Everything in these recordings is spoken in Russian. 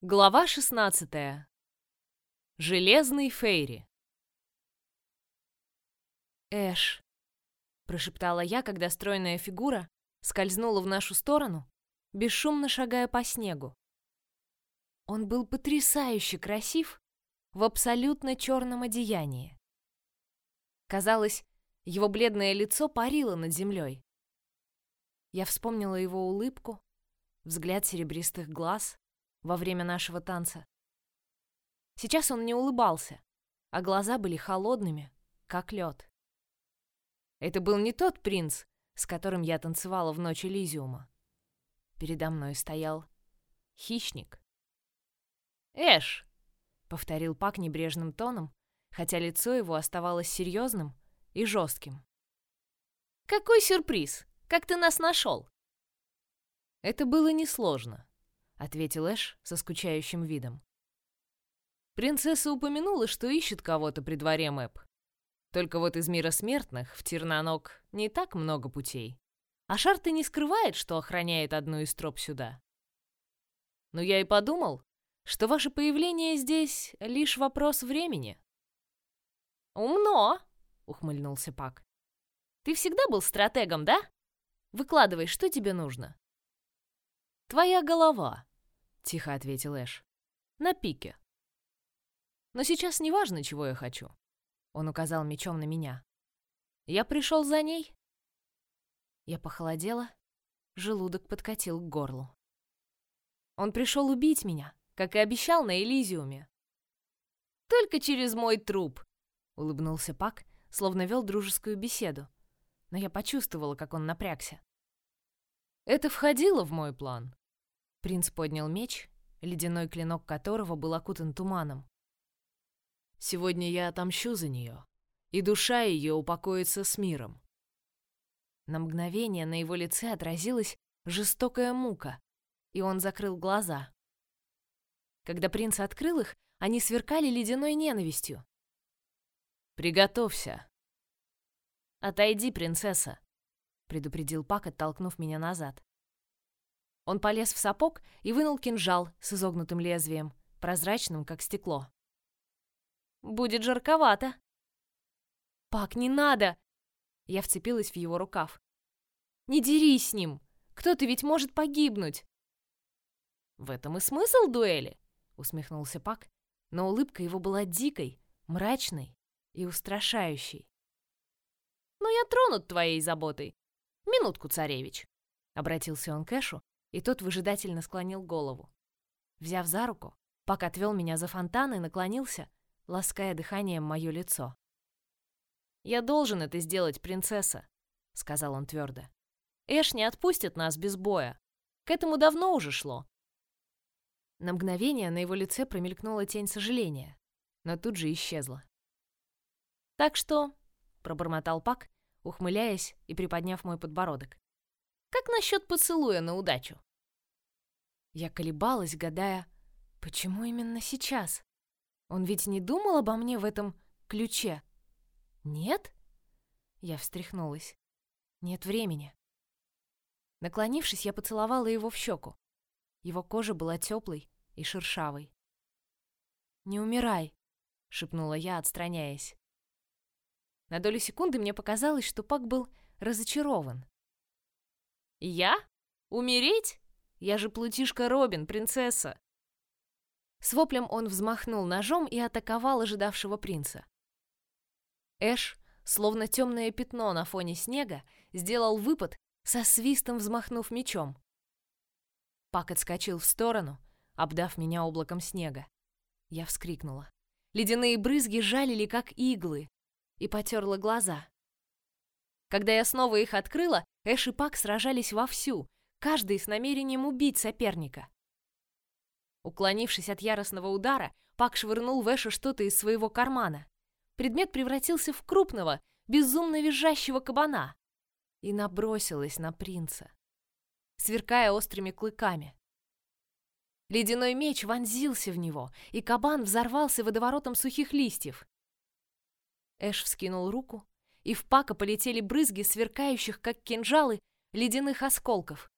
Глава 16. Железный Фейри. Эш, прошептала я, когда стройная фигура скользнула в нашу сторону, бесшумно шагая по снегу. Он был потрясающе красив в абсолютно черном одеянии. Казалось, его бледное лицо парило над землей. Я вспомнила его улыбку, взгляд серебристых глаз, во время нашего танца. Сейчас он не улыбался, а глаза были холодными, как лед. Это был не тот принц, с которым я танцевала в ночь Элизиума. Передо мной стоял хищник. «Эш!» — повторил Пак небрежным тоном, хотя лицо его оставалось серьезным и жестким. «Какой сюрприз! Как ты нас нашел?» Это было несложно ответил Эш со скучающим видом. Принцесса упомянула, что ищет кого-то при дворе Мэп. Только вот из мира смертных в Тернанок не так много путей. А Шарты не скрывает, что охраняет одну из троп сюда. Но я и подумал, что ваше появление здесь лишь вопрос времени. Умно, ухмыльнулся Пак. Ты всегда был стратегом, да? Выкладывай, что тебе нужно. Твоя голова, тихо ответил Эш. На пике. Но сейчас не важно, чего я хочу. Он указал мечом на меня. Я пришел за ней. Я похолодела, желудок подкатил к горлу. Он пришел убить меня, как и обещал на Элизиуме. Только через мой труп, улыбнулся Пак, словно вел дружескую беседу. Но я почувствовала, как он напрягся. Это входило в мой план. Принц поднял меч, ледяной клинок которого был окутан туманом. «Сегодня я отомщу за нее, и душа ее упокоится с миром». На мгновение на его лице отразилась жестокая мука, и он закрыл глаза. Когда принц открыл их, они сверкали ледяной ненавистью. «Приготовься!» «Отойди, принцесса!» — предупредил Пак, оттолкнув меня назад. Он полез в сапог и вынул кинжал с изогнутым лезвием, прозрачным, как стекло. «Будет жарковато!» «Пак, не надо!» Я вцепилась в его рукав. «Не дерись с ним! Кто-то ведь может погибнуть!» «В этом и смысл дуэли!» — усмехнулся Пак, но улыбка его была дикой, мрачной и устрашающей. «Но я тронут твоей заботой. Минутку, царевич!» — обратился он к Эшу, и тот выжидательно склонил голову. Взяв за руку, Пак отвел меня за фонтан и наклонился, лаская дыханием мое лицо. «Я должен это сделать, принцесса», — сказал он твердо. «Эш не отпустит нас без боя. К этому давно уже шло». На мгновение на его лице промелькнула тень сожаления, но тут же исчезла. «Так что...» — пробормотал Пак, ухмыляясь и приподняв мой подбородок. Как насчет поцелуя на удачу? Я колебалась, гадая, почему именно сейчас? Он ведь не думал обо мне в этом ключе. Нет? Я встряхнулась. Нет времени. Наклонившись, я поцеловала его в щеку. Его кожа была теплой и шершавой. «Не умирай», — шепнула я, отстраняясь. На долю секунды мне показалось, что Пак был разочарован. «Я? Умереть? Я же плутишка Робин, принцесса!» С воплем он взмахнул ножом и атаковал ожидавшего принца. Эш, словно темное пятно на фоне снега, сделал выпад, со свистом взмахнув мечом. Пак отскочил в сторону, обдав меня облаком снега. Я вскрикнула. Ледяные брызги жалили, как иглы, и потерла глаза. Когда я снова их открыла, Эш и Пак сражались вовсю, каждый с намерением убить соперника. Уклонившись от яростного удара, Пак швырнул в Эша что-то из своего кармана. Предмет превратился в крупного, безумно визжащего кабана и набросилась на принца, сверкая острыми клыками. Ледяной меч вонзился в него, и кабан взорвался водоворотом сухих листьев. Эш вскинул руку, и в Пака полетели брызги сверкающих, как кинжалы, ледяных осколков.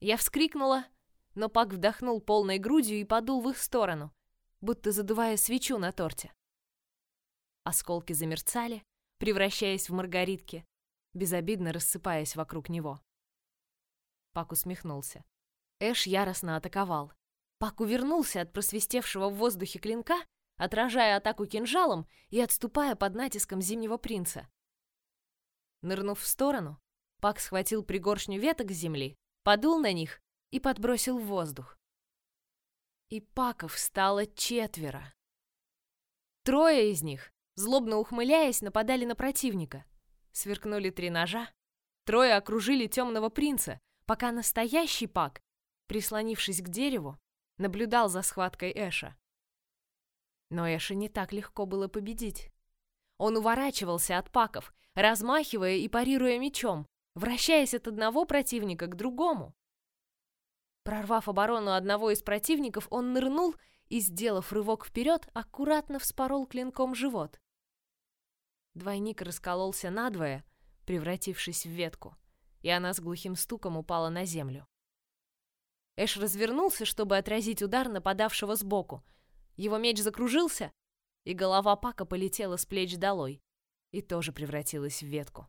Я вскрикнула, но Пак вдохнул полной грудью и подул в их сторону, будто задувая свечу на торте. Осколки замерцали, превращаясь в маргаритки, безобидно рассыпаясь вокруг него. Пак усмехнулся. Эш яростно атаковал. Пак увернулся от просвистевшего в воздухе клинка, отражая атаку кинжалом и отступая под натиском зимнего принца. Нырнув в сторону, Пак схватил пригоршню веток с земли, подул на них и подбросил в воздух. И Паков стало четверо. Трое из них, злобно ухмыляясь, нападали на противника. Сверкнули три ножа. Трое окружили темного принца, пока настоящий Пак, прислонившись к дереву, наблюдал за схваткой Эша. Но Эша не так легко было победить. Он уворачивался от Паков, размахивая и парируя мечом, вращаясь от одного противника к другому. Прорвав оборону одного из противников, он нырнул и, сделав рывок вперед, аккуратно вспорол клинком живот. Двойник раскололся надвое, превратившись в ветку, и она с глухим стуком упала на землю. Эш развернулся, чтобы отразить удар нападавшего сбоку. Его меч закружился, и голова Пака полетела с плеч долой и тоже превратилась в ветку.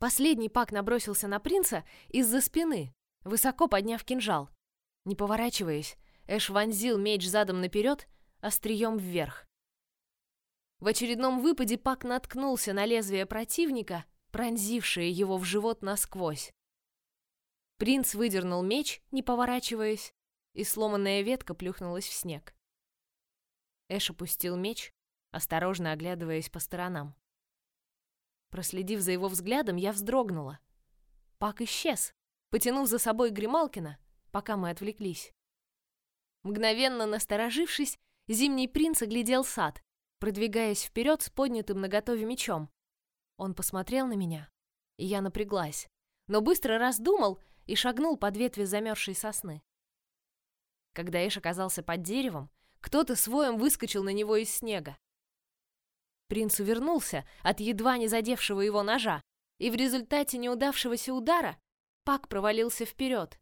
Последний Пак набросился на принца из-за спины, высоко подняв кинжал. Не поворачиваясь, Эш вонзил меч задом наперед, острием вверх. В очередном выпаде Пак наткнулся на лезвие противника, пронзившее его в живот насквозь. Принц выдернул меч, не поворачиваясь, и сломанная ветка плюхнулась в снег. Эш опустил меч, осторожно оглядываясь по сторонам. Проследив за его взглядом, я вздрогнула. Пак исчез, потянув за собой Грималкина, пока мы отвлеклись. Мгновенно насторожившись, Зимний принц оглядел сад, продвигаясь вперед с поднятым наготове мечом. Он посмотрел на меня, и я напряглась, но быстро раздумал и шагнул под ветви замерзшей сосны. Когда Эш оказался под деревом, кто-то своем выскочил на него из снега. Принц увернулся от едва не задевшего его ножа, и в результате неудавшегося удара Пак провалился вперед.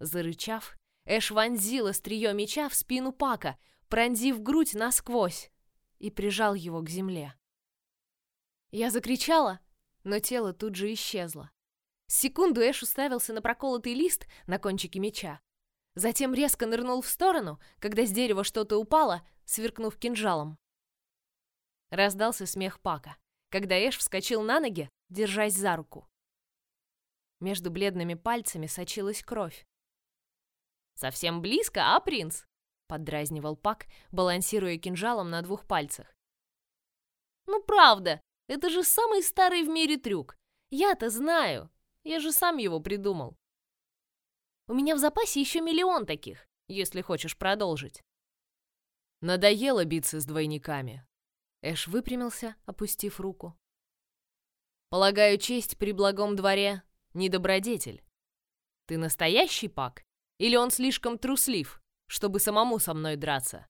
Зарычав, Эш вонзил острие меча в спину Пака, пронзив грудь насквозь, и прижал его к земле. Я закричала, но тело тут же исчезло. Секунду Эш уставился на проколотый лист на кончике меча. Затем резко нырнул в сторону, когда с дерева что-то упало, сверкнув кинжалом. Раздался смех Пака, когда Эш вскочил на ноги, держась за руку. Между бледными пальцами сочилась кровь. «Совсем близко, а, принц?» — поддразнивал Пак, балансируя кинжалом на двух пальцах. «Ну правда, это же самый старый в мире трюк. Я-то знаю, я же сам его придумал. У меня в запасе еще миллион таких, если хочешь продолжить. Надоело биться с двойниками. Эш выпрямился, опустив руку. Полагаю, честь при благом дворе — недобродетель. Ты настоящий Пак? Или он слишком труслив, чтобы самому со мной драться?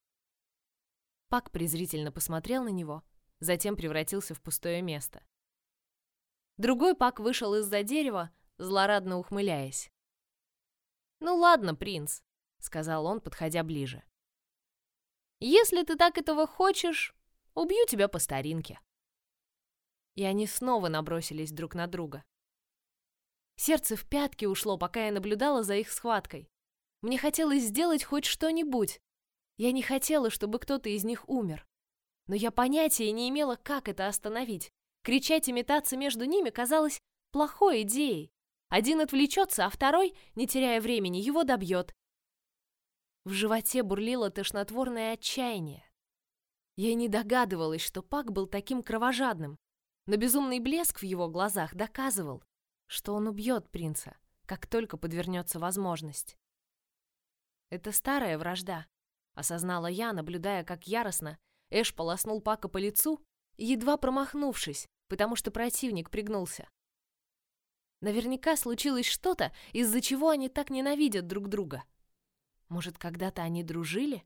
Пак презрительно посмотрел на него, затем превратился в пустое место. Другой Пак вышел из-за дерева, злорадно ухмыляясь. «Ну ладно, принц», — сказал он, подходя ближе. «Если ты так этого хочешь, убью тебя по старинке». И они снова набросились друг на друга. Сердце в пятки ушло, пока я наблюдала за их схваткой. Мне хотелось сделать хоть что-нибудь. Я не хотела, чтобы кто-то из них умер. Но я понятия не имела, как это остановить. Кричать и метаться между ними казалось плохой идеей. Один отвлечется, а второй, не теряя времени, его добьет. В животе бурлило тошнотворное отчаяние. Я не догадывалась, что Пак был таким кровожадным, но безумный блеск в его глазах доказывал, что он убьет принца, как только подвернется возможность. Это старая вражда, осознала я, наблюдая, как яростно Эш полоснул Пака по лицу едва промахнувшись, потому что противник пригнулся. Наверняка случилось что-то, из-за чего они так ненавидят друг друга. Может, когда-то они дружили?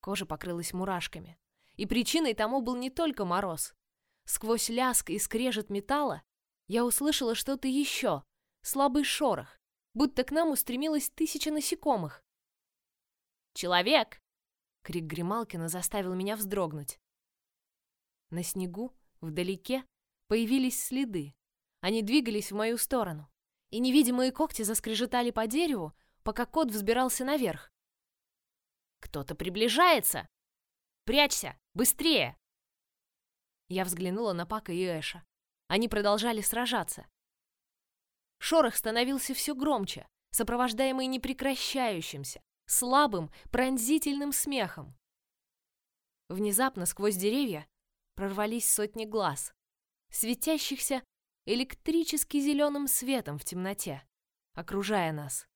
Кожа покрылась мурашками. И причиной тому был не только мороз. Сквозь ляск и скрежет металла я услышала что-то еще, слабый шорох, будто к нам устремилась тысяча насекомых. «Человек!» — крик Грималкина заставил меня вздрогнуть. На снегу, вдалеке, появились следы. Они двигались в мою сторону, и невидимые когти заскрежетали по дереву, пока кот взбирался наверх. «Кто-то приближается! Прячься! Быстрее!» Я взглянула на Пака и Эша. Они продолжали сражаться. Шорох становился все громче, сопровождаемый непрекращающимся, слабым, пронзительным смехом. Внезапно сквозь деревья прорвались сотни глаз, светящихся электрически зеленым светом в темноте, окружая нас.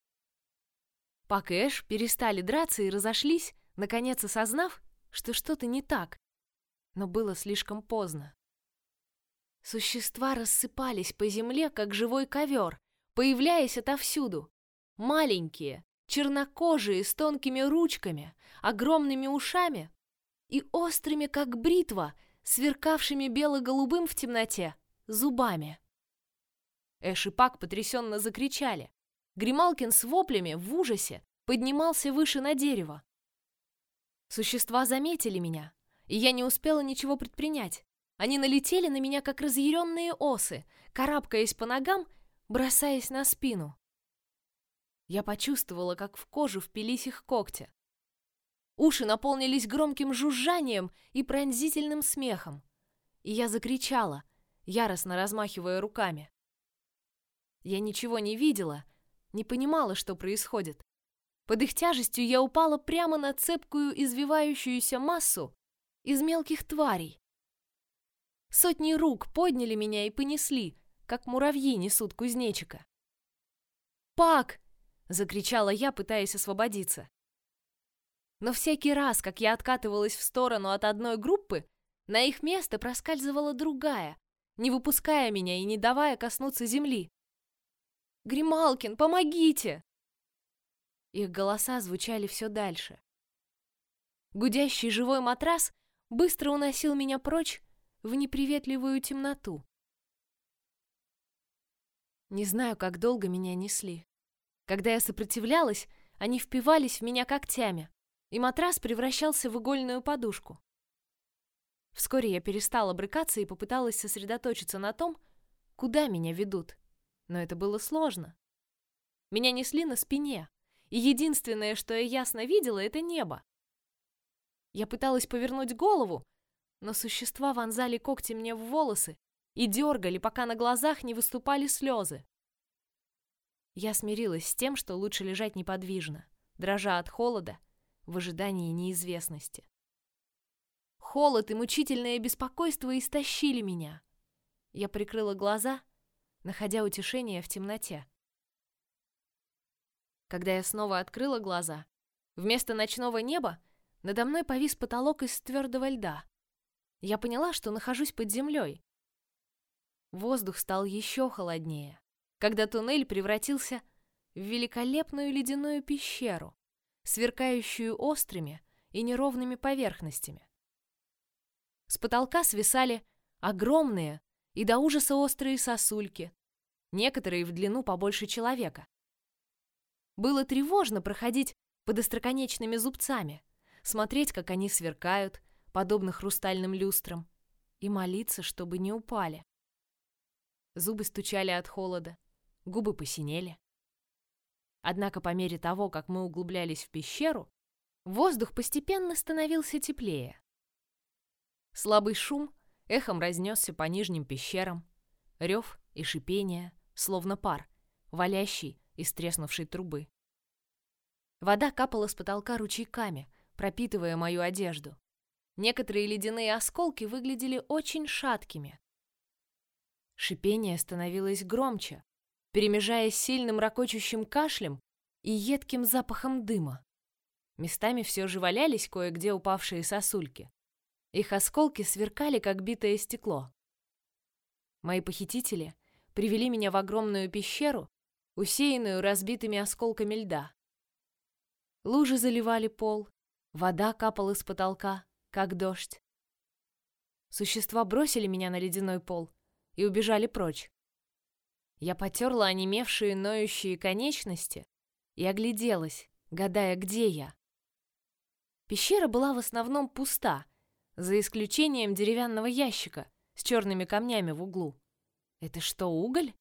Пак перестали драться и разошлись, наконец осознав, что что-то не так, но было слишком поздно. Существа рассыпались по земле, как живой ковер, появляясь отовсюду. Маленькие, чернокожие, с тонкими ручками, огромными ушами и острыми, как бритва, сверкавшими бело-голубым в темноте, зубами. Эш и Пак потрясенно закричали. Грималкин с воплями в ужасе поднимался выше на дерево. Существа заметили меня, и я не успела ничего предпринять. Они налетели на меня, как разъяренные осы, карабкаясь по ногам, бросаясь на спину. Я почувствовала, как в кожу впились их когти. Уши наполнились громким жужжанием и пронзительным смехом. И я закричала, яростно размахивая руками. Я ничего не видела, не понимала, что происходит. Под их тяжестью я упала прямо на цепкую извивающуюся массу из мелких тварей. Сотни рук подняли меня и понесли, как муравьи несут кузнечика. «Пак!» — закричала я, пытаясь освободиться. Но всякий раз, как я откатывалась в сторону от одной группы, на их место проскальзывала другая, не выпуская меня и не давая коснуться земли. «Грималкин, помогите!» Их голоса звучали все дальше. Гудящий живой матрас быстро уносил меня прочь в неприветливую темноту. Не знаю, как долго меня несли. Когда я сопротивлялась, они впивались в меня когтями, и матрас превращался в игольную подушку. Вскоре я перестала брыкаться и попыталась сосредоточиться на том, куда меня ведут. Но это было сложно. Меня несли на спине, и единственное, что я ясно видела, это небо. Я пыталась повернуть голову, но существа вонзали когти мне в волосы и дергали, пока на глазах не выступали слезы. Я смирилась с тем, что лучше лежать неподвижно, дрожа от холода, в ожидании неизвестности. Холод и мучительное беспокойство истощили меня. Я прикрыла глаза, находя утешение в темноте. Когда я снова открыла глаза, вместо ночного неба надо мной повис потолок из твердого льда. Я поняла, что нахожусь под землей. Воздух стал еще холоднее, когда туннель превратился в великолепную ледяную пещеру, сверкающую острыми и неровными поверхностями. С потолка свисали огромные и до ужаса острые сосульки, некоторые в длину побольше человека. Было тревожно проходить под остроконечными зубцами, смотреть, как они сверкают, подобно хрустальным люстрам, и молиться, чтобы не упали. Зубы стучали от холода, губы посинели. Однако по мере того, как мы углублялись в пещеру, воздух постепенно становился теплее. Слабый шум эхом разнесся по нижним пещерам, рев и шипение, словно пар, валящий из треснувшей трубы. Вода капала с потолка ручейками, пропитывая мою одежду. Некоторые ледяные осколки выглядели очень шаткими. Шипение становилось громче, перемежаясь сильным ракочущим кашлем и едким запахом дыма. Местами все же валялись кое-где упавшие сосульки. Их осколки сверкали, как битое стекло. Мои похитители привели меня в огромную пещеру, усеянную разбитыми осколками льда. Лужи заливали пол, вода капала с потолка, как дождь. Существа бросили меня на ледяной пол и убежали прочь. Я потерла онемевшие ноющие конечности и огляделась, гадая, где я. Пещера была в основном пуста, за исключением деревянного ящика с черными камнями в углу. Это что, уголь?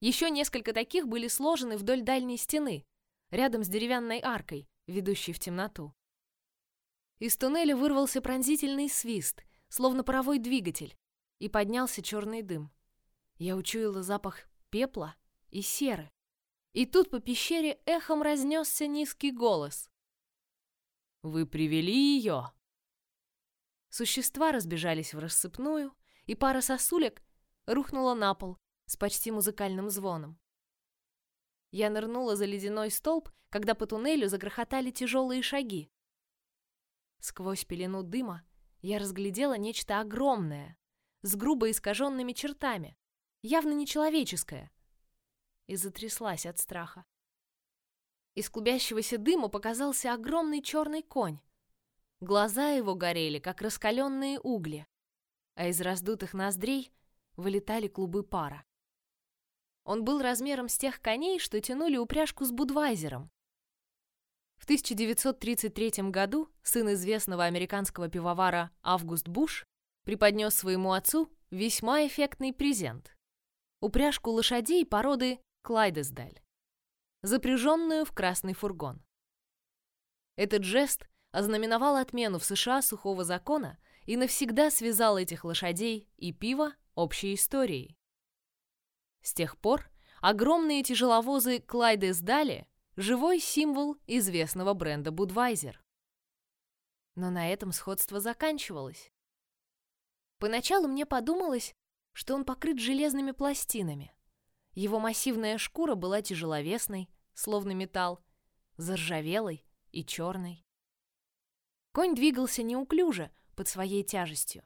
Еще несколько таких были сложены вдоль дальней стены, рядом с деревянной аркой, ведущей в темноту. Из туннеля вырвался пронзительный свист, словно паровой двигатель, и поднялся черный дым. Я учуяла запах пепла и серы. И тут по пещере эхом разнесся низкий голос. «Вы привели ее?» Существа разбежались в рассыпную, и пара сосулек рухнула на пол с почти музыкальным звоном. Я нырнула за ледяной столб, когда по туннелю загрохотали тяжелые шаги. Сквозь пелену дыма я разглядела нечто огромное, с грубо искаженными чертами, явно нечеловеческое, и затряслась от страха. Из клубящегося дыма показался огромный черный конь. Глаза его горели, как раскаленные угли, а из раздутых ноздрей вылетали клубы пара. Он был размером с тех коней, что тянули упряжку с Будвайзером. В 1933 году сын известного американского пивовара Август Буш преподнес своему отцу весьма эффектный презент – упряжку лошадей породы Клайдесдаль, запряженную в красный фургон. Этот жест ознаменовал отмену в США сухого закона и навсегда связал этих лошадей и пиво общей историей. С тех пор огромные тяжеловозы Клайдесдали – живой символ известного бренда Budweiser. Но на этом сходство заканчивалось. Поначалу мне подумалось, что он покрыт железными пластинами. Его массивная шкура была тяжеловесной, словно металл, заржавелой и черной. Конь двигался неуклюже под своей тяжестью.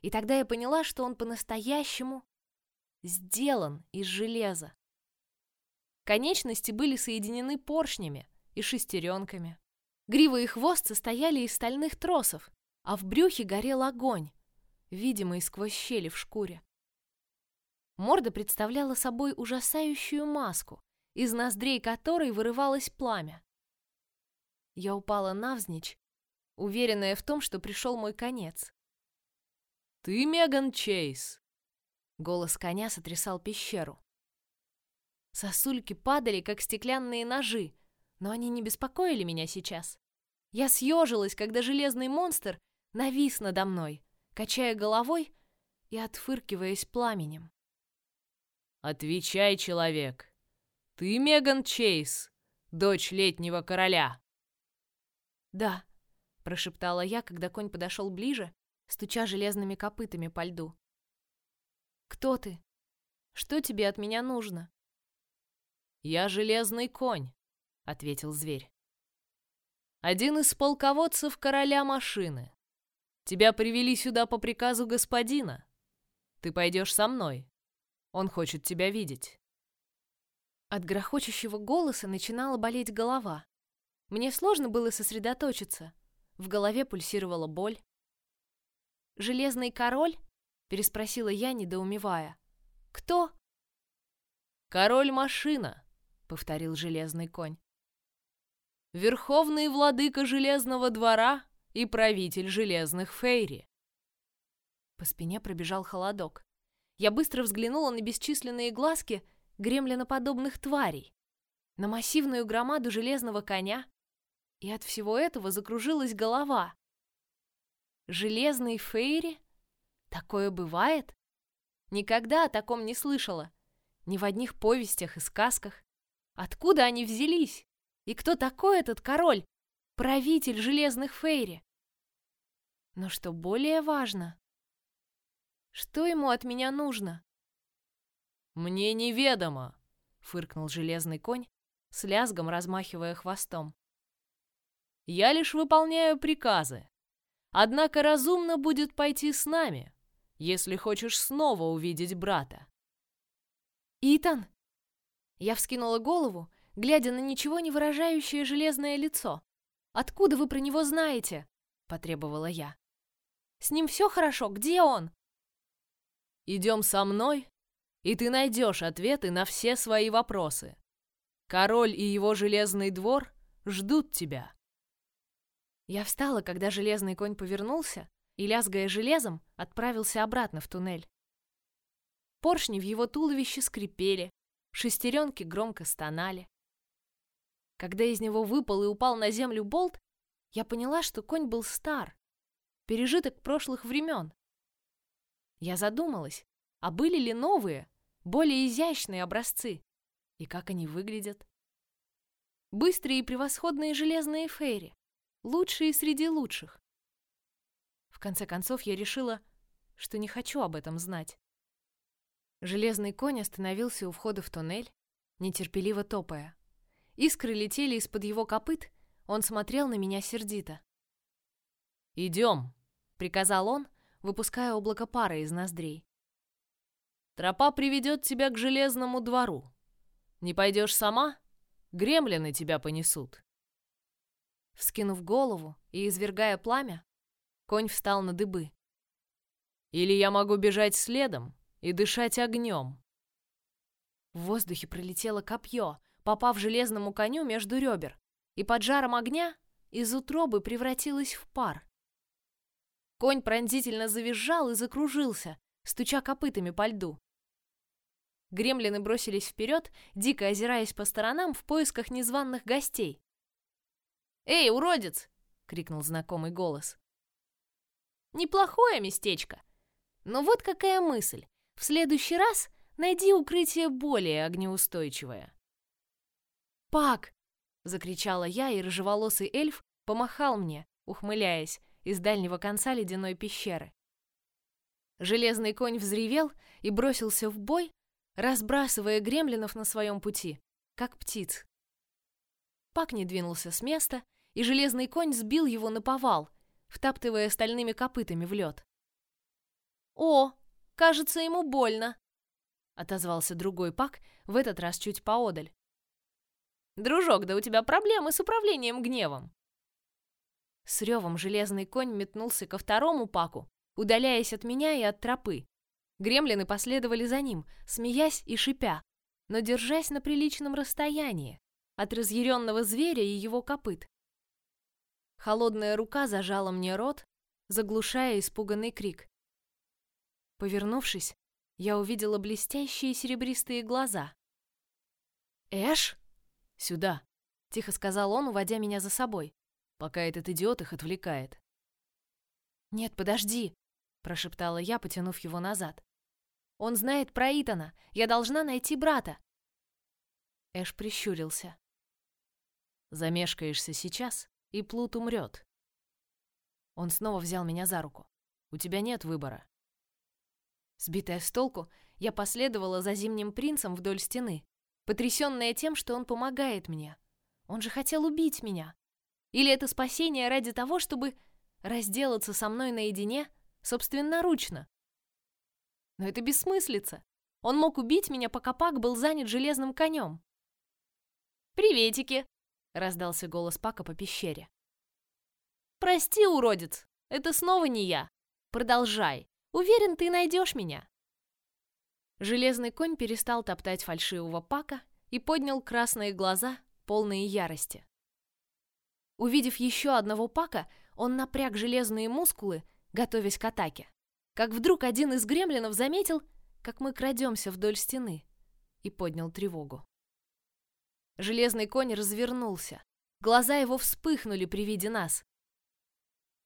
И тогда я поняла, что он по-настоящему сделан из железа. Конечности были соединены поршнями и шестеренками. Грива и хвост состояли из стальных тросов, а в брюхе горел огонь, видимый сквозь щели в шкуре. Морда представляла собой ужасающую маску, из ноздрей которой вырывалось пламя. Я упала навзничь, уверенная в том, что пришел мой конец. «Ты Меган Чейз!» Голос коня сотрясал пещеру. Сосульки падали, как стеклянные ножи, но они не беспокоили меня сейчас. Я съежилась, когда железный монстр навис надо мной, качая головой и отфыркиваясь пламенем. «Отвечай, человек! Ты Меган Чейз, дочь летнего короля?» «Да», — прошептала я, когда конь подошел ближе, стуча железными копытами по льду. «Кто ты? Что тебе от меня нужно?» «Я железный конь», — ответил зверь. «Один из полководцев короля машины. Тебя привели сюда по приказу господина. Ты пойдешь со мной. Он хочет тебя видеть. От грохочущего голоса начинала болеть голова. Мне сложно было сосредоточиться. В голове пульсировала боль. «Железный король?» — переспросила я, недоумевая. «Кто?» «Король-машина», — повторил железный конь. «Верховный владыка железного двора и правитель железных фейри. По спине пробежал холодок. Я быстро взглянула на бесчисленные глазки гремлиноподобных тварей, на массивную громаду железного коня, и от всего этого закружилась голова. Железные фейри? Такое бывает? Никогда о таком не слышала. Ни в одних повестях и сказках. Откуда они взялись? И кто такой этот король, правитель железных фейри? Но что более важно, что ему от меня нужно? Мне неведомо, фыркнул железный конь, с лязгом размахивая хвостом. Я лишь выполняю приказы. Однако разумно будет пойти с нами, если хочешь снова увидеть брата. Итан! Я вскинула голову, глядя на ничего не выражающее железное лицо. Откуда вы про него знаете? потребовала я. С ним все хорошо, где он? Идем со мной, и ты найдешь ответы на все свои вопросы. Король и его железный двор ждут тебя. Я встала, когда железный конь повернулся и, лязгая железом, отправился обратно в туннель. Поршни в его туловище скрипели, шестеренки громко стонали. Когда из него выпал и упал на землю болт, я поняла, что конь был стар, пережиток прошлых времен. Я задумалась, а были ли новые, более изящные образцы, и как они выглядят? Быстрые и превосходные железные фейри, лучшие среди лучших. В конце концов, я решила, что не хочу об этом знать. Железный конь остановился у входа в туннель, нетерпеливо топая. Искры летели из-под его копыт, он смотрел на меня сердито. «Идем», — приказал он, выпуская облако пара из ноздрей. «Тропа приведет тебя к железному двору. Не пойдешь сама? Гремлины тебя понесут». Вскинув голову и извергая пламя, конь встал на дыбы. «Или я могу бежать следом и дышать огнем». В воздухе пролетело копье, попав железному коню между ребер, и под жаром огня из утробы превратилась в пар. Конь пронзительно завизжал и закружился, стуча копытами по льду. Гремлины бросились вперед, дико озираясь по сторонам в поисках незваных гостей. «Эй, уродец!» — крикнул знакомый голос. «Неплохое местечко. Но вот какая мысль. В следующий раз найди укрытие более огнеустойчивое». «Пак!» — закричала я, и рыжеволосый эльф помахал мне, ухмыляясь, из дальнего конца ледяной пещеры. Железный конь взревел и бросился в бой, разбрасывая гремлинов на своем пути, как птиц. Пак не двинулся с места, и железный конь сбил его на повал, втаптывая стальными копытами в лед. «О, кажется, ему больно!» — отозвался другой Пак, в этот раз чуть поодаль. Дружок, да у тебя проблемы с управлением гневом. С ревом железный конь метнулся ко второму паку, удаляясь от меня и от тропы. Гремлины последовали за ним, смеясь и шипя, но держась на приличном расстоянии от разъяренного зверя и его копыт. Холодная рука зажала мне рот, заглушая испуганный крик. Повернувшись, я увидела блестящие серебристые глаза. «Эш?» «Сюда», — тихо сказал он, уводя меня за собой, пока этот идиот их отвлекает. «Нет, подожди», — прошептала я, потянув его назад. «Он знает про Итана. Я должна найти брата». Эш прищурился. «Замешкаешься сейчас, и Плут умрет». Он снова взял меня за руку. «У тебя нет выбора». Сбитая с толку, я последовала за зимним принцем вдоль стены, потрясенная тем, что он помогает мне. Он же хотел убить меня. Или это спасение ради того, чтобы разделаться со мной наедине собственноручно? Но это бессмыслица. Он мог убить меня, пока Пак был занят железным конем. «Приветики!» — раздался голос Пака по пещере. «Прости, уродец, это снова не я. Продолжай. Уверен, ты найдешь меня». Железный конь перестал топтать фальшивого пака и поднял красные глаза, полные ярости. Увидев еще одного пака, он напряг железные мускулы, готовясь к атаке. Как вдруг один из гремлинов заметил, как мы крадемся вдоль стены, и поднял тревогу. Железный конь развернулся. Глаза его вспыхнули при виде нас.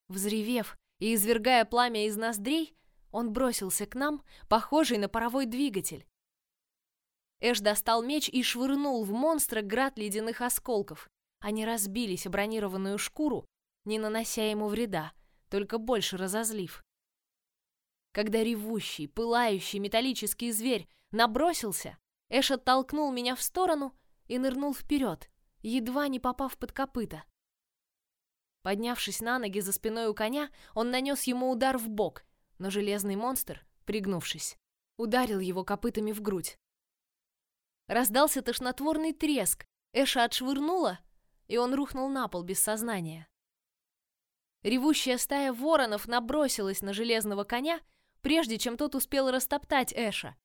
Взревев и извергая пламя из ноздрей, он бросился к нам, похожий на паровой двигатель. Эш достал меч и швырнул в монстра град ледяных осколков. Они разбились о бронированную шкуру, не нанося ему вреда, только больше разозлив. Когда ревущий, пылающий металлический зверь набросился, Эш оттолкнул меня в сторону и нырнул вперед, едва не попав под копыта. Поднявшись на ноги за спиной у коня, он нанес ему удар в бок, но железный монстр, пригнувшись, ударил его копытами в грудь. Раздался тошнотворный треск, Эша отшвырнула, и он рухнул на пол без сознания. Ревущая стая воронов набросилась на железного коня, прежде чем тот успел растоптать Эша.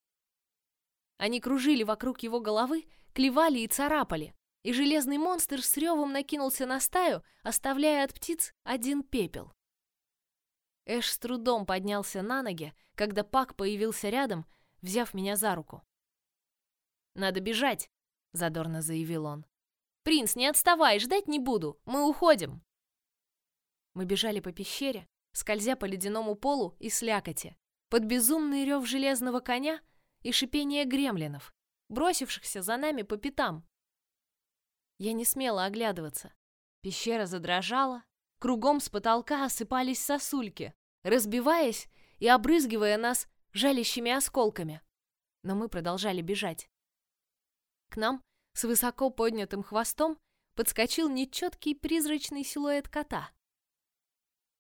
Они кружили вокруг его головы, клевали и царапали, и железный монстр с ревом накинулся на стаю, оставляя от птиц один пепел. Эш с трудом поднялся на ноги, когда Пак появился рядом, взяв меня за руку. «Надо бежать», — задорно заявил он. «Принц, не отставай, ждать не буду, мы уходим». Мы бежали по пещере, скользя по ледяному полу и слякоти, под безумный рев железного коня и шипение гремлинов, бросившихся за нами по пятам. Я не смела оглядываться. Пещера задрожала, кругом с потолка осыпались сосульки, разбиваясь и обрызгивая нас жалящими осколками. Но мы продолжали бежать. К нам с высоко поднятым хвостом подскочил нечеткий призрачный силуэт кота.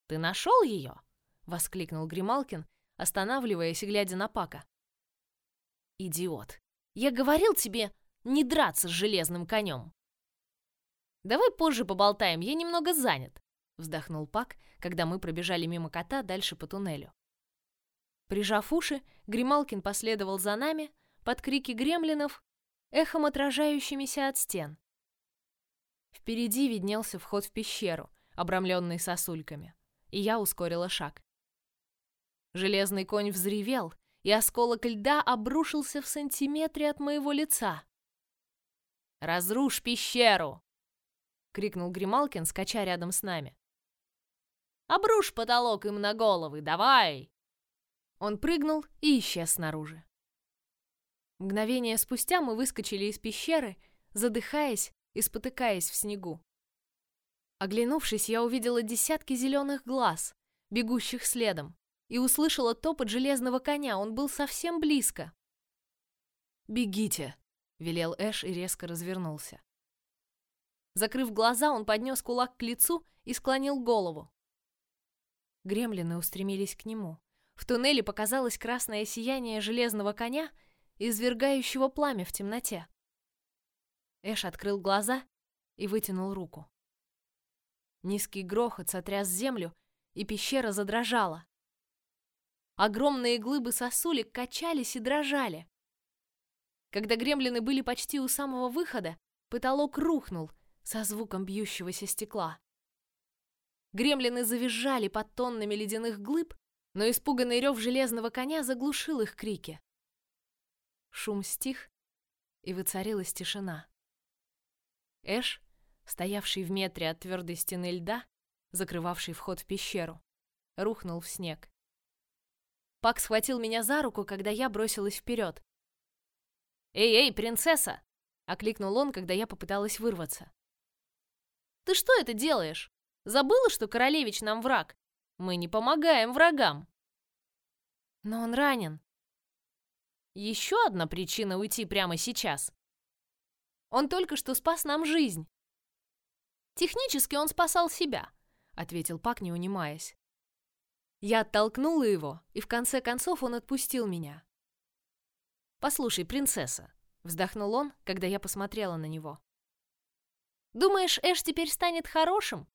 «Ты нашел ее?» — воскликнул Грималкин, останавливаясь и глядя на Пака. «Идиот! Я говорил тебе не драться с железным конем!» «Давай позже поболтаем, я немного занят», — вздохнул Пак, когда мы пробежали мимо кота дальше по туннелю. Прижав уши, Грималкин последовал за нами под крики гремлинов, эхом отражающимися от стен. Впереди виднелся вход в пещеру, обрамленный сосульками и я ускорила шаг. Железный конь взревел, и осколок льда обрушился в сантиметре от моего лица. «Разрушь пещеру!» — крикнул Грималкин, скача рядом с нами. «Обрушь потолок им на головы, давай!» Он прыгнул и исчез снаружи. Мгновение спустя мы выскочили из пещеры, задыхаясь и спотыкаясь в снегу. Оглянувшись, я увидела десятки зеленых глаз, бегущих следом, и услышала топот железного коня, он был совсем близко. «Бегите!» — велел Эш и резко развернулся. Закрыв глаза, он поднес кулак к лицу и склонил голову. Гремлины устремились к нему. В туннеле показалось красное сияние железного коня, извергающего пламя в темноте. Эш открыл глаза и вытянул руку. Низкий грохот сотряс землю, и пещера задрожала. Огромные глыбы сосулек качались и дрожали. Когда гремлины были почти у самого выхода, потолок рухнул со звуком бьющегося стекла. Гремлины завизжали под тоннами ледяных глыб, но испуганный рев железного коня заглушил их крики. Шум стих, и воцарилась тишина. Эш стоявший в метре от твердой стены льда, закрывавший вход в пещеру, рухнул в снег. Пак схватил меня за руку, когда я бросилась вперед. «Эй, эй, принцесса!» — окликнул он, когда я попыталась вырваться. «Ты что это делаешь? Забыла, что королевич нам враг? Мы не помогаем врагам!» «Но он ранен!» «Еще одна причина уйти прямо сейчас!» «Он только что спас нам жизнь!» Технически он спасал себя, ответил Пак, не унимаясь. Я оттолкнула его, и в конце концов он отпустил меня. Послушай, принцесса, вздохнул он, когда я посмотрела на него. Думаешь, Эш теперь станет хорошим?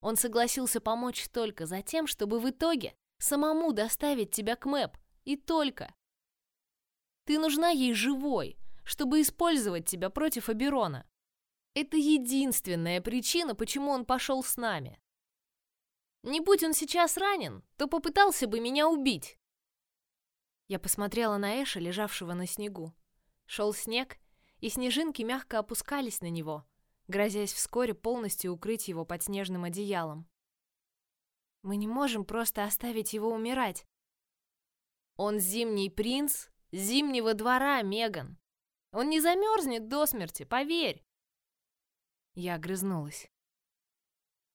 Он согласился помочь только за тем, чтобы в итоге самому доставить тебя к Мэп, и только. Ты нужна ей живой, чтобы использовать тебя против Аберона. Это единственная причина, почему он пошел с нами. Не будь он сейчас ранен, то попытался бы меня убить. Я посмотрела на Эша, лежавшего на снегу. Шел снег, и снежинки мягко опускались на него, грозясь вскоре полностью укрыть его под снежным одеялом. Мы не можем просто оставить его умирать. Он зимний принц зимнего двора, Меган. Он не замерзнет до смерти, поверь. Я огрызнулась.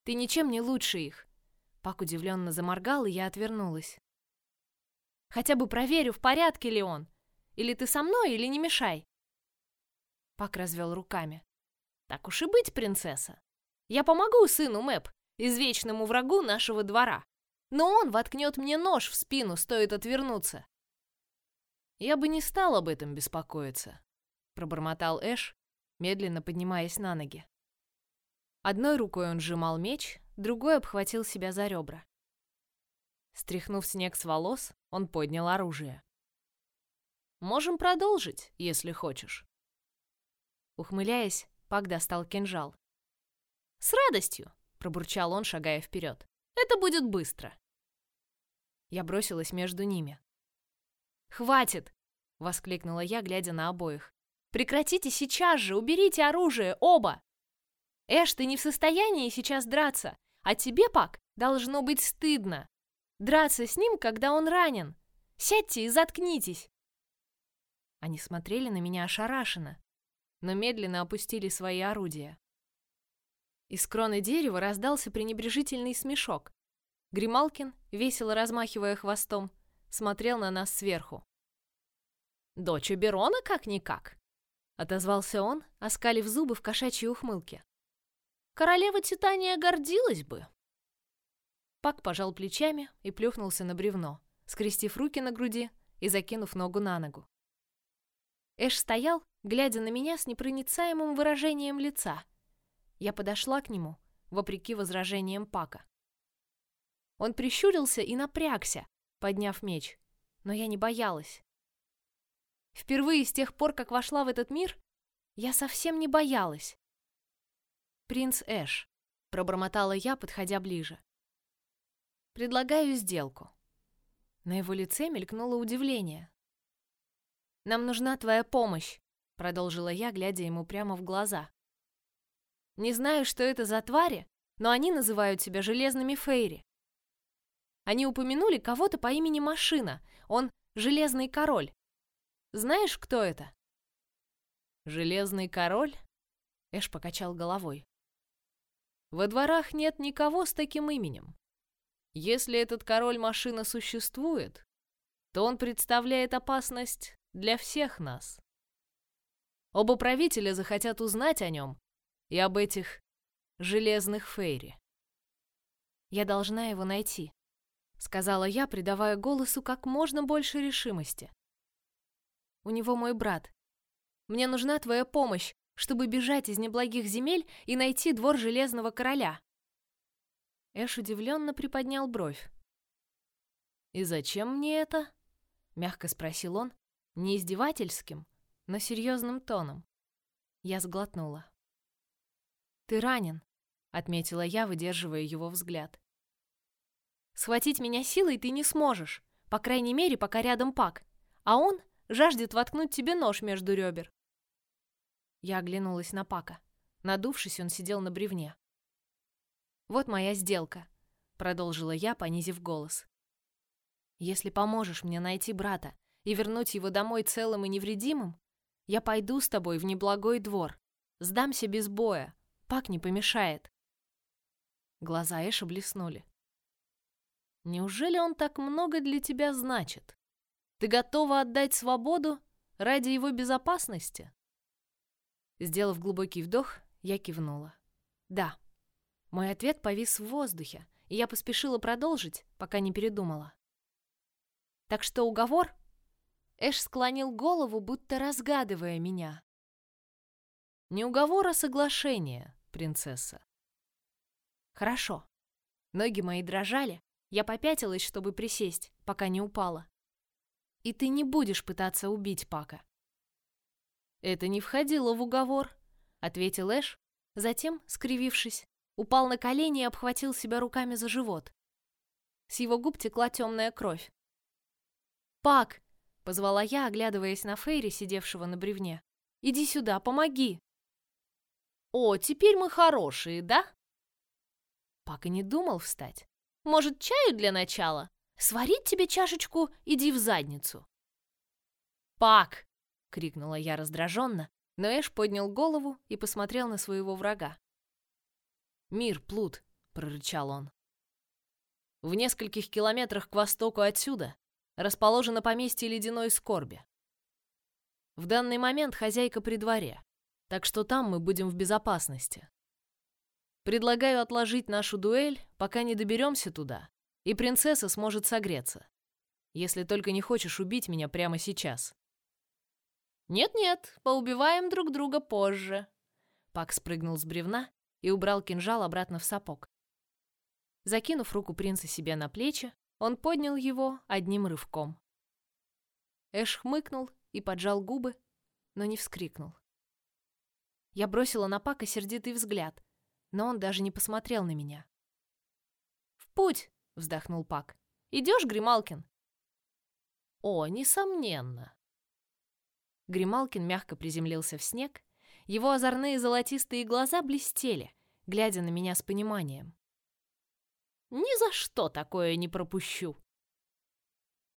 «Ты ничем не лучше их!» Пак удивленно заморгал, и я отвернулась. «Хотя бы проверю, в порядке ли он. Или ты со мной, или не мешай!» Пак развел руками. «Так уж и быть, принцесса. Я помогу сыну Мэп, извечному врагу нашего двора. Но он воткнет мне нож в спину, стоит отвернуться». «Я бы не стал об этом беспокоиться», — пробормотал Эш, медленно поднимаясь на ноги. Одной рукой он сжимал меч, другой обхватил себя за ребра. Стряхнув снег с волос, он поднял оружие. Можем продолжить, если хочешь. Ухмыляясь, Пак достал кинжал. С радостью, пробурчал он, шагая вперед. Это будет быстро. Я бросилась между ними. Хватит! воскликнула я, глядя на обоих. Прекратите сейчас же, уберите оружие, оба! Эш, ты не в состоянии сейчас драться, а тебе, Пак, должно быть стыдно. Драться с ним, когда он ранен. Сядьте и заткнитесь. Они смотрели на меня ошарашенно, но медленно опустили свои орудия. Из кроны дерева раздался пренебрежительный смешок. Грималкин, весело размахивая хвостом, смотрел на нас сверху. «Дочь Берона как-никак!» — отозвался он, оскалив зубы в кошачьей ухмылке. «Королева Титания гордилась бы!» Пак пожал плечами и плюхнулся на бревно, скрестив руки на груди и закинув ногу на ногу. Эш стоял, глядя на меня с непроницаемым выражением лица. Я подошла к нему, вопреки возражениям Пака. Он прищурился и напрягся, подняв меч, но я не боялась. Впервые с тех пор, как вошла в этот мир, я совсем не боялась. «Принц Эш», — пробормотала я, подходя ближе. «Предлагаю сделку». На его лице мелькнуло удивление. «Нам нужна твоя помощь», — продолжила я, глядя ему прямо в глаза. «Не знаю, что это за твари, но они называют себя железными фейри. Они упомянули кого-то по имени Машина. Он Железный Король. Знаешь, кто это?» «Железный Король?» Эш покачал головой. «Во дворах нет никого с таким именем. Если этот король-машина существует, то он представляет опасность для всех нас. Оба правителя захотят узнать о нем и об этих железных фейри. «Я должна его найти», — сказала я, придавая голосу как можно больше решимости. «У него мой брат. Мне нужна твоя помощь, чтобы бежать из неблагих земель и найти двор Железного Короля». Эш удивленно приподнял бровь. «И зачем мне это?» — мягко спросил он, не издевательским, но серьезным тоном. Я сглотнула. «Ты ранен», — отметила я, выдерживая его взгляд. «Схватить меня силой ты не сможешь, по крайней мере, пока рядом Пак, а он жаждет воткнуть тебе нож между ребер». Я оглянулась на Пака. Надувшись, он сидел на бревне. «Вот моя сделка», — продолжила я, понизив голос. «Если поможешь мне найти брата и вернуть его домой целым и невредимым, я пойду с тобой в неблагой двор, сдамся без боя, Пак не помешает. Глаза Эша блеснули. Неужели он так много для тебя значит? Ты готова отдать свободу ради его безопасности? Сделав глубокий вдох, я кивнула. Да. Мой ответ повис в воздухе, и я поспешила продолжить, пока не передумала. Так что уговор Эш склонил голову, будто разгадывая меня. «Не уговор, а соглашение, принцесса». «Хорошо». Ноги мои дрожали, я попятилась, чтобы присесть, пока не упала. «И ты не будешь пытаться убить Пака». «Это не входило в уговор», — ответил Эш, затем, скривившись, упал на колени и обхватил себя руками за живот. С его губ текла темная кровь. «Пак!» Позвала я, оглядываясь на Фейри, сидевшего на бревне. «Иди сюда, помоги!» «О, теперь мы хорошие, да?» Пак и не думал встать. «Может, чаю для начала? Сварить тебе чашечку, иди в задницу!» «Пак!» — крикнула я раздраженно, но Эш поднял голову и посмотрел на своего врага. «Мир, плут!» — прорычал он. «В нескольких километрах к востоку отсюда расположено поместье ледяной скорби. В данный момент хозяйка при дворе, так что там мы будем в безопасности. Предлагаю отложить нашу дуэль, пока не доберемся туда, и принцесса сможет согреться. Если только не хочешь убить меня прямо сейчас. Нет-нет, поубиваем друг друга позже. Пак спрыгнул с бревна и убрал кинжал обратно в сапог. Закинув руку принца себе на плечи, он поднял его одним рывком. Эш хмыкнул и поджал губы, но не вскрикнул. Я бросила на Пака сердитый взгляд, но он даже не посмотрел на меня. «В путь!» — вздохнул Пак. «Идешь, Грималкин?» «О, несомненно!» Грималкин мягко приземлился в снег, его озорные золотистые глаза блестели, глядя на меня с пониманием. «Ни за что такое не пропущу!»